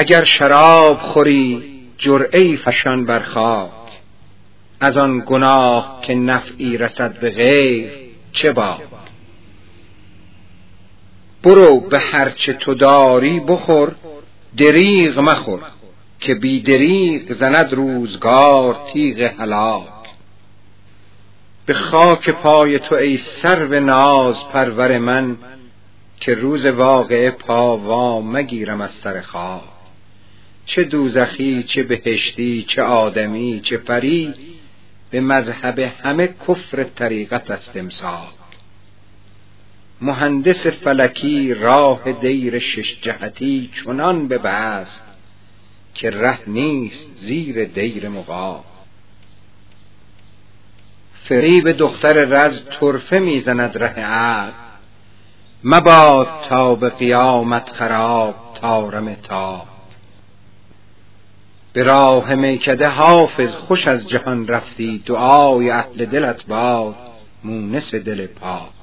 اگر شراب خوری جرعی فشان بر خاک. از آن گناه که نفعی رسد به غیر چه با برو به هرچه تو داری بخور دریغ مخور که بی دریغ زند روزگار تیغ هلاک. به خاک پای تو ای سرو ناز پرور من که روز واقعه پا مگیرم از سر خاک. چه دوزخی چه بهشتی چه آدمی چه پری به مذهب همه کفر طریقت است امساک. مهندس فلکی راه دیر شش جهتی چنان ببست که ره نیست زیر دیر مقام فریب دختر رز طرفه می‌زند ره عقل. مباد تا به قیامت خراب تارم تا به راه میکده حافظ خوش از جهان رفتی دعای اهل دلت باد مونس دل پاک.